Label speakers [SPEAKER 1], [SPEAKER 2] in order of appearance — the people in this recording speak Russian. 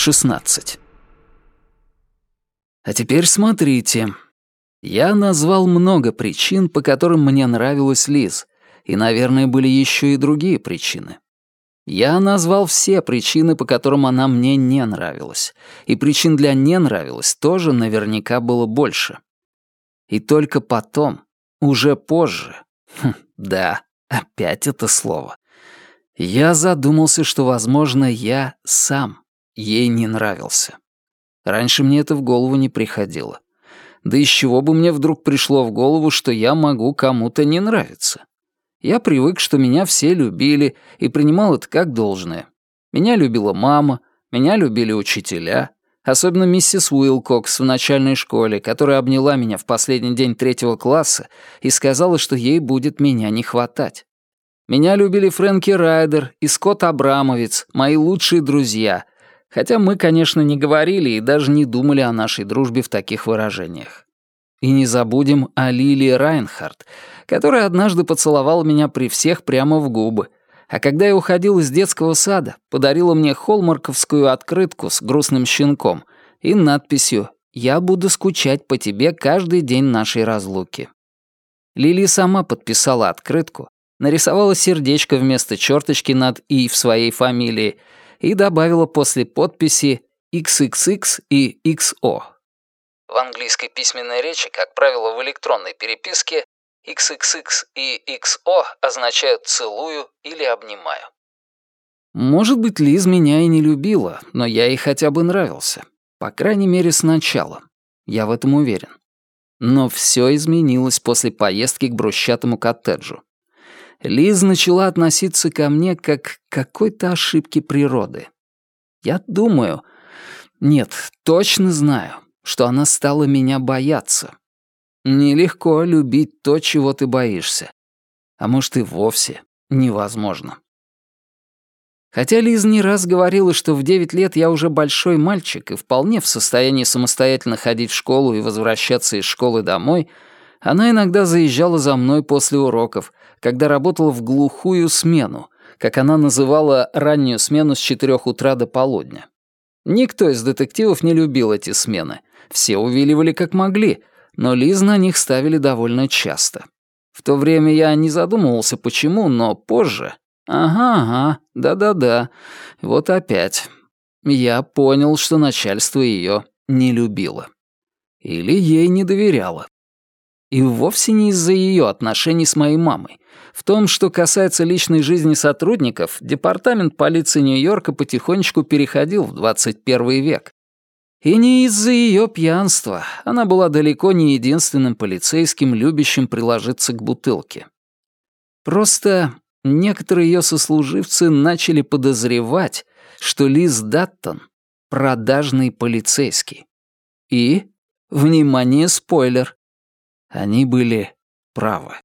[SPEAKER 1] 16. А теперь смотрите. Я назвал много причин, по которым мне нравилась Лиз, и, наверное, были еще и другие причины. Я назвал все причины, по которым она мне не нравилась, и причин для «не нравилась» тоже наверняка было больше. И только потом, уже позже, хм, да, опять это слово, я задумался, что, возможно, я сам ей не нравился. Раньше мне это в голову не приходило. Да из чего бы мне вдруг пришло в голову, что я могу кому-то не нравиться? Я привык, что меня все любили, и принимал это как должное. Меня любила мама, меня любили учителя, особенно миссис Уилкокс в начальной школе, которая обняла меня в последний день третьего класса и сказала, что ей будет меня не хватать. Меня любили Фрэнки Райдер и Скотт Абрамовец, мои лучшие друзья, хотя мы, конечно, не говорили и даже не думали о нашей дружбе в таких выражениях. И не забудем о Лилии Райнхард, которая однажды поцеловала меня при всех прямо в губы, а когда я уходил из детского сада, подарила мне холмарковскую открытку с грустным щенком и надписью «Я буду скучать по тебе каждый день нашей разлуки». Лили сама подписала открытку, нарисовала сердечко вместо черточки над «и» в своей фамилии и добавила после подписи XXX и XO. В английской письменной речи, как правило, в электронной переписке XXX и XO означают «целую» или «обнимаю». Может быть, Лиз меня и не любила, но я ей хотя бы нравился. По крайней мере, сначала. Я в этом уверен. Но все изменилось после поездки к брусчатому коттеджу. Лиз начала относиться ко мне как к какой-то ошибке природы. Я думаю, нет, точно знаю, что она стала меня бояться. Нелегко любить то, чего ты боишься. А может, и вовсе невозможно. Хотя Лиз не раз говорила, что в девять лет я уже большой мальчик и вполне в состоянии самостоятельно ходить в школу и возвращаться из школы домой, она иногда заезжала за мной после уроков, когда работала в глухую смену, как она называла раннюю смену с четырех утра до полудня. Никто из детективов не любил эти смены. Все увиливали как могли, но Лиз на них ставили довольно часто. В то время я не задумывался, почему, но позже... Ага, ага, да-да-да, вот опять. Я понял, что начальство ее не любило. Или ей не доверяло. И вовсе не из-за ее отношений с моей мамой. В том, что касается личной жизни сотрудников, департамент полиции Нью-Йорка потихонечку переходил в 21 век. И не из-за ее пьянства. Она была далеко не единственным полицейским, любящим приложиться к бутылке. Просто некоторые ее сослуживцы начали подозревать, что Лиз Даттон — продажный полицейский. И, внимание, спойлер, они были правы.